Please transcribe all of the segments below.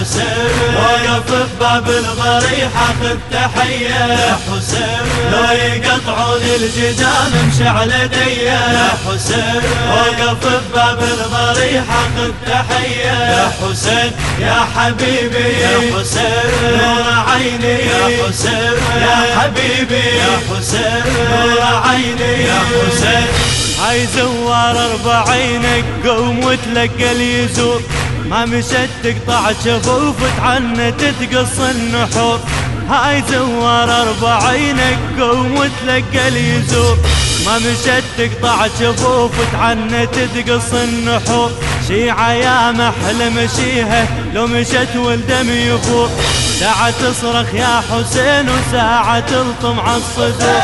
حسين. وقف بباب الضريحة تحية يا حسين. لو يقطعون الجدال مشعل دي يا حسين. وقف بباب الضريحة تحية يا حسين. يا حبيبي. يا حسين. نور عيني. يا حسين. يا حبيبي. يا حسين. نور عيني. يا حسين. هاي زوار اربعينك قوم وتلقى اليزور ما مشت تقطع شفوف تعنت تقص النحور. هاي زوار اربعينك قوم وتلقى اليزور ما مشت تقطع شفوف تعنت تقص النحور. شيعة يا محل مشيها لو مشت والدم يفور. ساعة تصرخ يا حسين وساعة تلطم عالصدور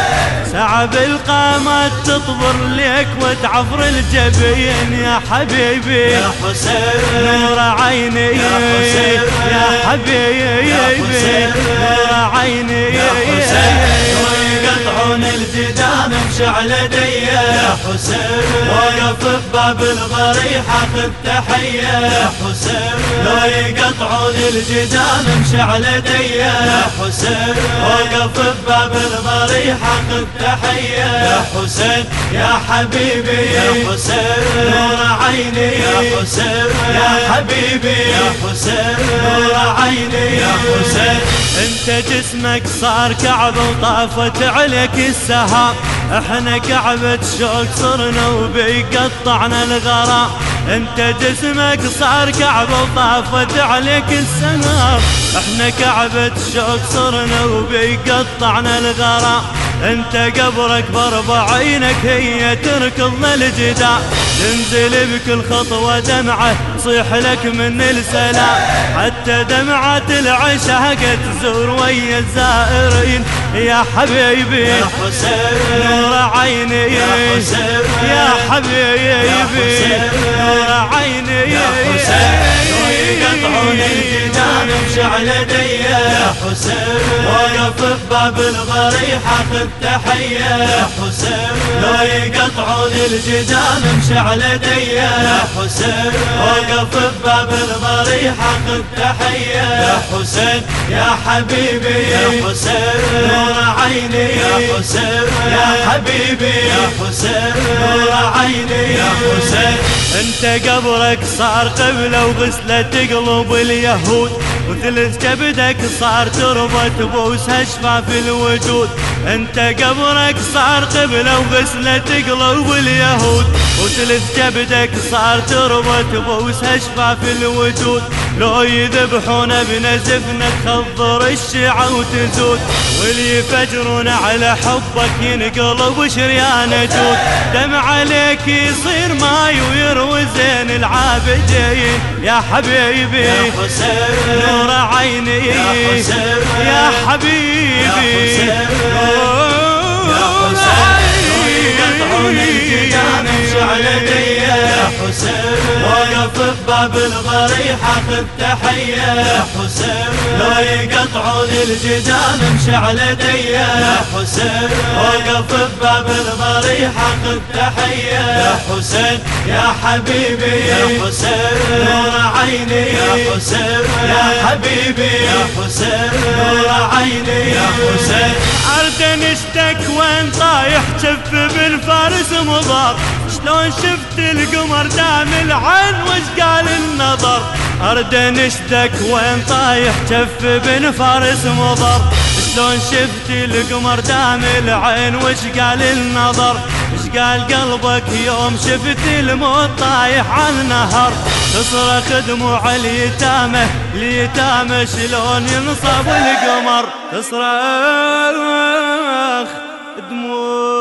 ساعة بالقامات تطبر ليك وتعفر الجبين. يا حبيبي يا حسين نور عيني. يا حسين يا حبيبي نور عيني. يا حسين. ويقطعون الجدان مشعل دي يا حسين. وقف بباب الضريحة خذ تحية يا حسين. لو يقطعون الجدان مشعل دي يا حسين. وقف بباب الضريحة خذ تحية يا حسين. يا حبيبي. يا حسين. نور عيني. يا حسين. يا حبيبي. يا حسين. نور عيني. يا حسين. انت جسمك صار كعبة وطافت عليك السهام إحنا كعبة شوق صرنا وبيقطعنا الغرام انت جسمك صار كعبة وطافت عليك السهام إحنا كعبة شوق صرنا وبيقطعنا الغرام انت قبرك باربعينك هي تركض الجدار. تنزل بكل خطوة دمعة تصيح لك من السلام. حتى دمعة العشاق تزور ويا الزائرين. يا حبيبي يا حسين نور عيني. يا حسين يا حبيبي نور عيني. يا حسين. يقطعون الجدان مشعل دي يا حسين وقف بباب الضريحة خذ تحية يا حسين لو يقطعون الجدان مشعل دي يا حسين وقف بباب الضريحة خذ تحية يا حسين يا حبيبي يا حسين نور عيني. يا حسين يا حبيبي يا حسين نور عيني. يا حسين انت قبرك صار قبلة وغسلة تقلب اليهود وثلث كبدك صار تربة بوسها شفاف الوجود. أنت قبرك صار قبلة وغسلة تقلب اليهود. وثلث كبدك صار تربة بوسها شفاف الوجود لو يذبحون بنزفنا تخضر الشيعة وتزود. واللي يفجرون على حبك ينقلب شريان جود. دم عليك يصير ماي ويروي زين العابدين. يا حبيبي يا حسين نور عيني. يا يا حبيبي يا وقف بباب الضريحة خذ تحية يا حسين. لو يقطعون الجدان مشعل دي يا حسين. وقف بباب الضريحة خذ تحية يا حسين. يا حبيبي. يا حسين. نور عيني. يا حسين. يا حبيبي. يا حسين. نور عيني. يا حسين. أرد نشتك وين طايح شف بالفارس مضار شلون شفت القمر دام العين وش النظر أرد نشتك وين طايح شف بن فارس مضر. شلون شفت القمر دام العين وش قال النظر؟ إيش قال قلبك يوم شفت الموت طايح على النهر؟ تصرخ دموع اليتامى اليتامى شلون ينصب القمر؟ تصرخ دموع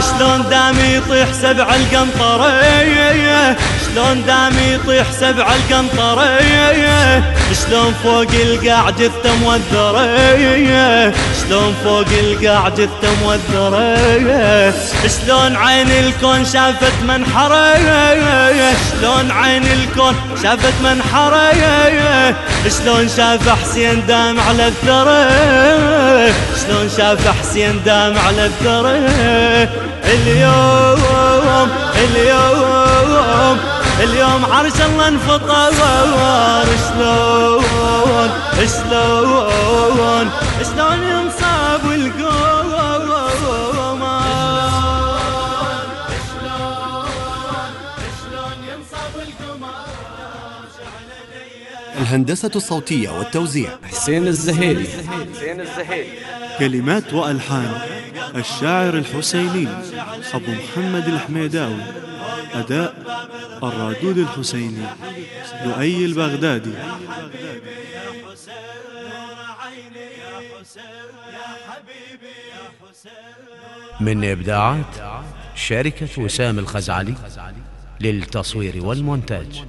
شلون دام يطيح سبع القنطرية شلون دام يطيح سبع القنطرية شلون فوق القاع جثة موذرية شلون فوق القاع جثة موذرية شلون عين الكون شافت منحرية شلون عين الكون شافت منحرية شلون شاف حسين دام على الثرى؟ شلون شاف حسين دام على الثرى؟ اليوم اليوم اليوم عرش الله انفطر. شلون شلون شلون الهندسة الصوتية والتوزيع. حسين الزهيري. كلمات وألحان. الشاعر الحسيني أبو محمد الحميداوي. أداء الرادود الحسيني لؤي البغدادي. من إبداعات شركة وسام الخزعلي للتصوير والمونتاج.